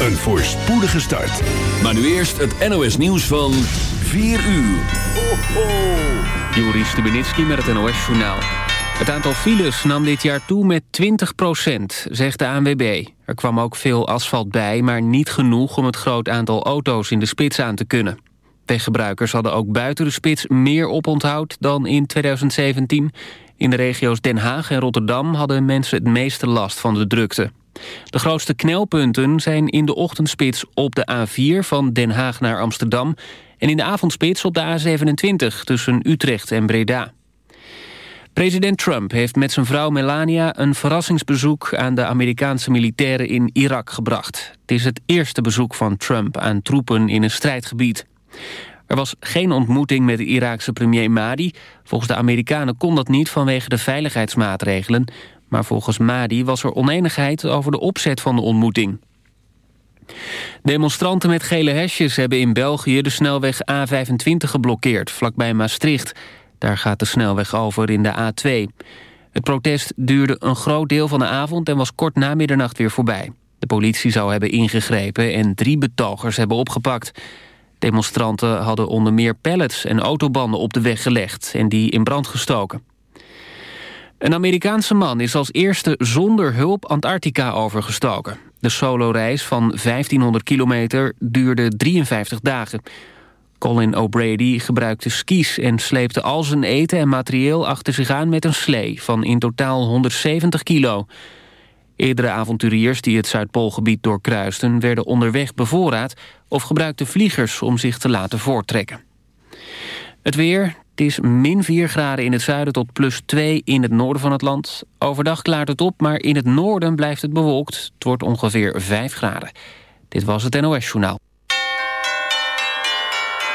een voorspoedige start. Maar nu eerst het NOS nieuws van 4 uur. Ho, ho. Juri Stubenitski met het NOS-journaal. Het aantal files nam dit jaar toe met 20% zegt de ANWB. Er kwam ook veel asfalt bij, maar niet genoeg om het groot aantal auto's in de spits aan te kunnen. Weggebruikers hadden ook buiten de spits meer oponthoud dan in 2017. In de regio's Den Haag en Rotterdam hadden mensen het meeste last van de drukte. De grootste knelpunten zijn in de ochtendspits op de A4 van Den Haag naar Amsterdam... en in de avondspits op de A27 tussen Utrecht en Breda. President Trump heeft met zijn vrouw Melania een verrassingsbezoek aan de Amerikaanse militairen in Irak gebracht. Het is het eerste bezoek van Trump aan troepen in een strijdgebied. Er was geen ontmoeting met de Iraakse premier Mahdi. Volgens de Amerikanen kon dat niet vanwege de veiligheidsmaatregelen. Maar volgens Mahdi was er oneenigheid over de opzet van de ontmoeting. Demonstranten met gele hesjes hebben in België de snelweg A25 geblokkeerd, vlakbij Maastricht. Daar gaat de snelweg over in de A2. Het protest duurde een groot deel van de avond en was kort na middernacht weer voorbij. De politie zou hebben ingegrepen en drie betogers hebben opgepakt. Demonstranten hadden onder meer pallets en autobanden op de weg gelegd... en die in brand gestoken. Een Amerikaanse man is als eerste zonder hulp Antarctica overgestoken. De soloreis van 1500 kilometer duurde 53 dagen. Colin O'Brady gebruikte skis en sleepte al zijn eten en materieel achter zich aan met een slee van in totaal 170 kilo. Eerdere avonturiers die het Zuidpoolgebied doorkruisten... werden onderweg bevoorraad of gebruikten vliegers om zich te laten voortrekken. Het weer, het is min 4 graden in het zuiden tot plus 2 in het noorden van het land. Overdag klaart het op, maar in het noorden blijft het bewolkt. Het wordt ongeveer 5 graden. Dit was het NOS Journaal.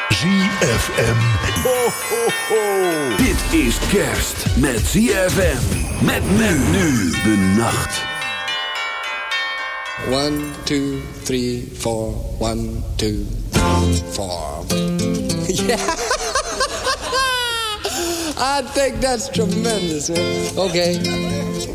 ZFM. Ho, ho, ho. Dit is kerst met ZFM. Met men nu de nacht. One, two, three, four. One, two, three, four. Yeah. I think that's tremendous. Okay.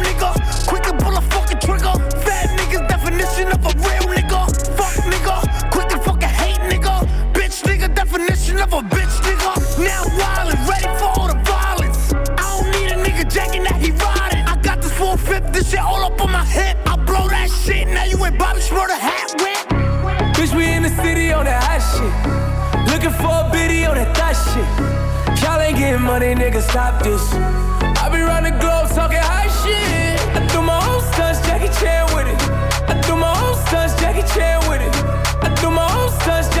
money, nigga, stop this. I be round the globe talking high shit. I do my own stunts, Jackie Chan with it. I do my own stunts, Jackie Chan with it. I do my own stunts, Jackie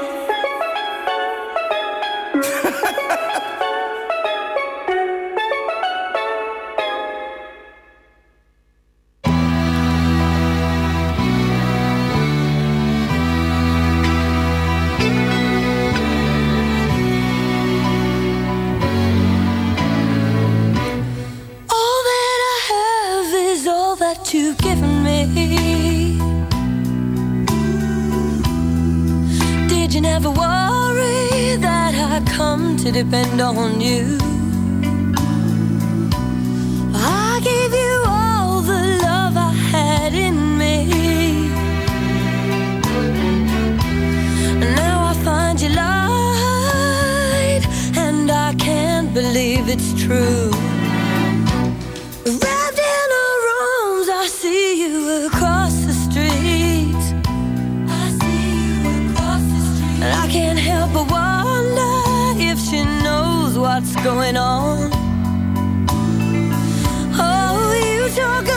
Help but wonder if she knows what's going on. Oh, you talk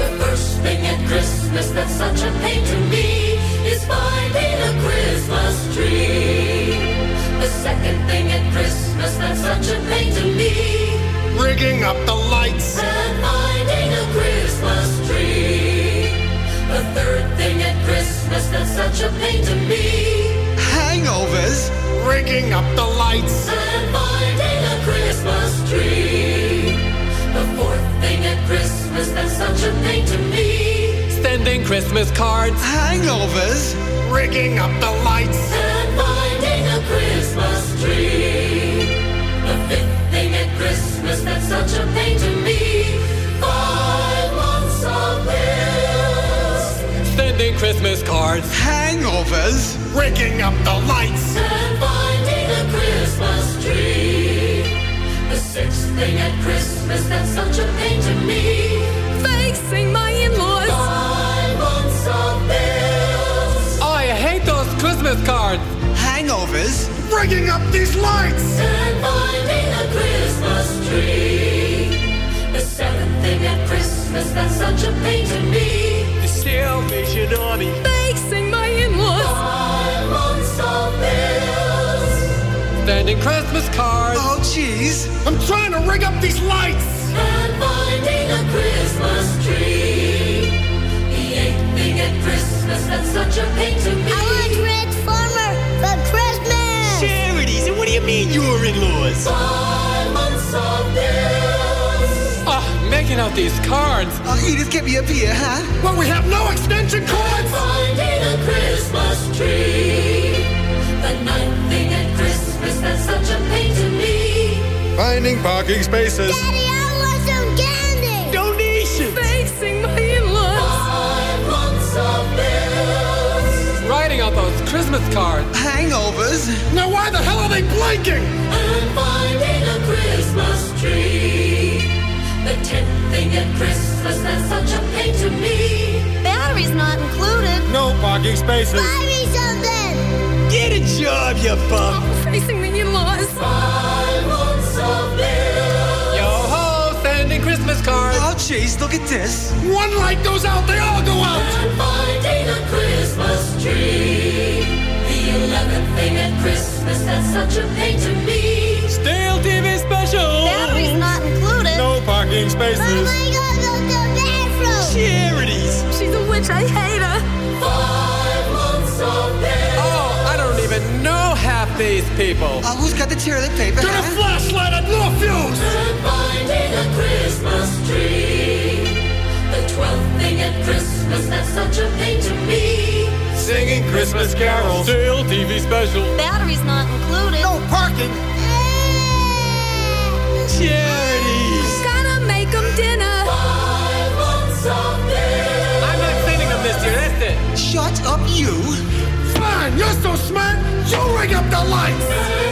The first thing at Christmas that's such a pain to me is finding a Christmas tree. The second thing at Christmas that's such a pain to me Rigging up the lights. and finding a Christmas tree. The third thing at Christmas that's such a pain to me Hangovers. Rigging up the lights. and finding Christmas tree. The fourth thing at Christmas that's such a pain to me Sending Christmas cards. Hangovers. Rigging up the lights. and finding a Christmas tree. The fifth thing at Christmas that's such a pain to me. Five months of bills Sending Christmas cards. Hangovers. Rigging up the lights. and finding a Christmas tree. The sixth thing at Christmas that's such a pain to me. Facing my in-laws. Five months of bills I hate those Christmas cards. Hangovers. Rigging up these lights. and finding a Christmas tree. The seventh thing at Christmas that's such a pain to me. The Salvation Army. Sending Christmas cards. Oh, jeez. I'm trying to rig up these lights. and finding a Christmas tree. The eighth thing at Christmas that's such a pain to me. I want Transformer for Christmas. Charities. And what do you mean you're in-laws? Five months of bills Ah, making out these cards. Oh, Edith, get me up here, huh? Well, we have no extension and finding a Christmas tree. The ninth thing at Christmas that's such a pain to me. Finding parking spaces. Daddy, I want some candy. Donations. Facing my in-laws. Five months of bills Writing out those Christmas cards. Hangovers. Now, why the hell are they blinking? and finding a Christmas tree. The tenth thing at Christmas that's such a pain to me. Battery's not included. No parking spaces. Buy me something. Get a job, you bum. Facing the in-laws. Five months of bills Yo ho, sending Christmas cards. Oh, jeez, look at this. One light goes out, they all go out. and finding a Christmas tree. The eleventh thing at Christmas that's such a pain to me. Stale TV special. Battery's not included. No parking spaces. Oh Mama, you gotta go to the bathroom. Charities. She's a witch. I hate her. These people. Oh, who's got the toilet paper? Get a flashlight and no fuse. and finding a Christmas tree. The twelfth thing at Christmas that's such a pain to me. Singing Christmas carols. Stale TV special. Battery's not included. No parking. Charities. Gotta make 'em dinner. Five months of bills I'm not sending them this year, that's it. Shut up, you. You're so smart. You ring up the lights.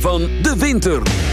Van de winter.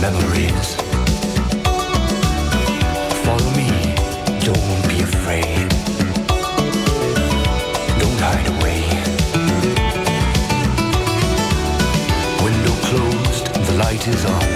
Memories. Follow me, don't be afraid. Don't hide away. Window closed, the light is on.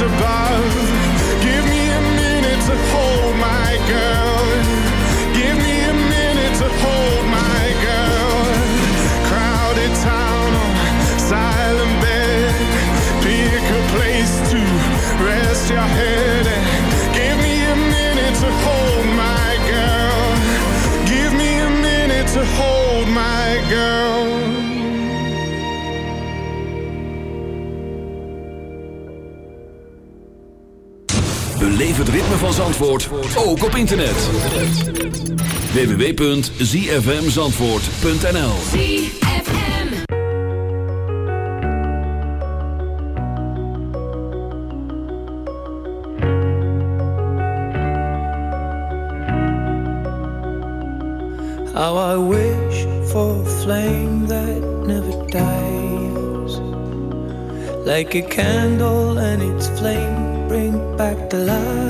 rise van Zandvoort ook op internet. www.zfmzandvoort.nl How I wish for a flame that never dies. Like a candle and its flame bring back the light.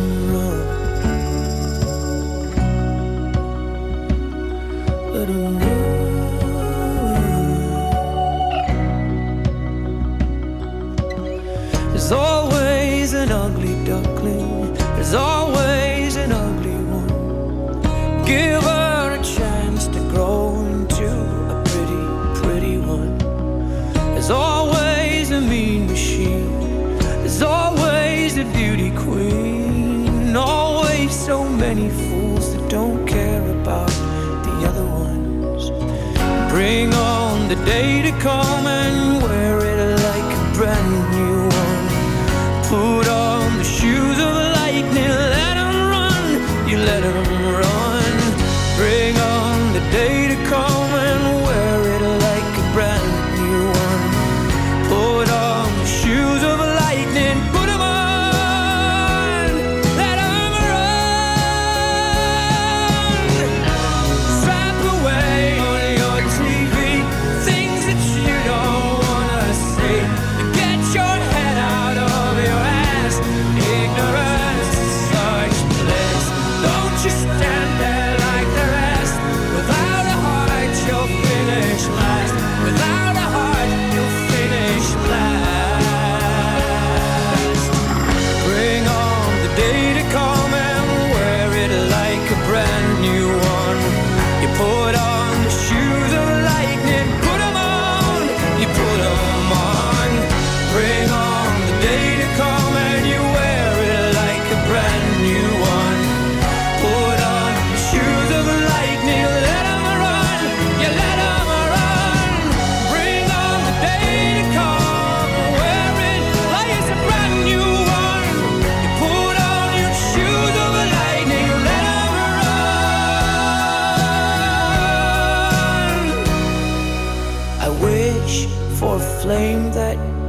day to come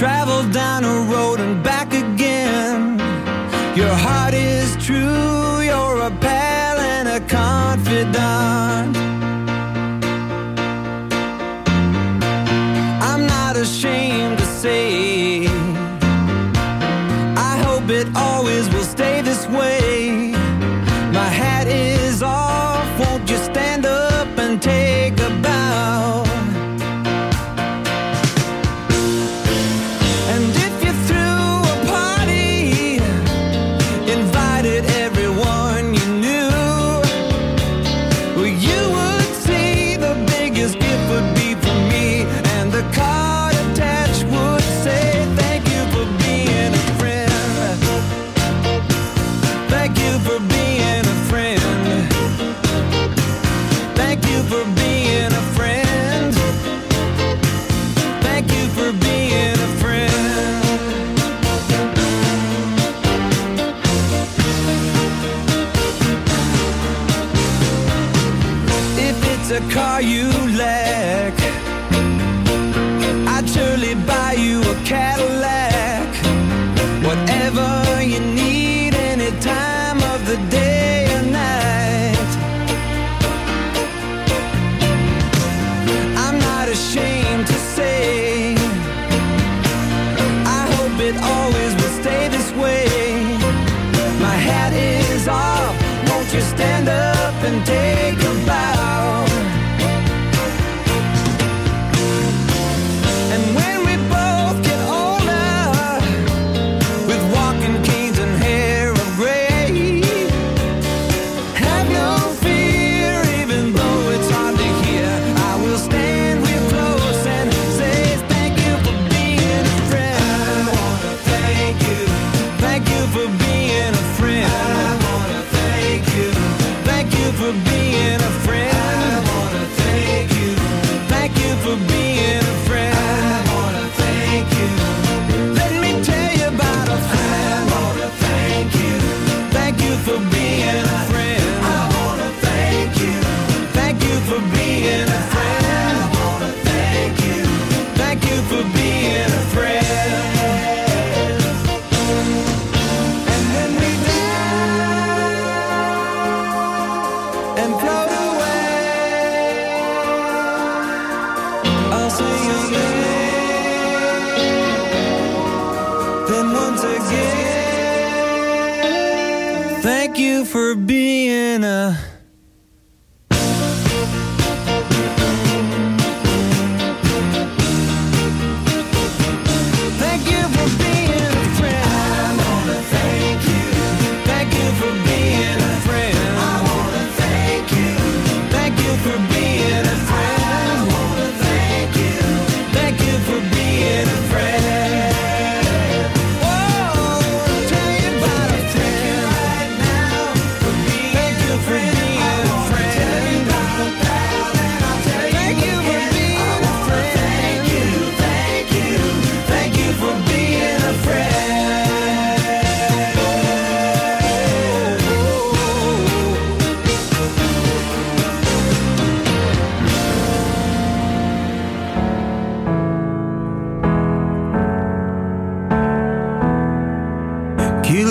travel down a road and back again. Your heart is true, you're a pal and a confidant. I'm not ashamed to say.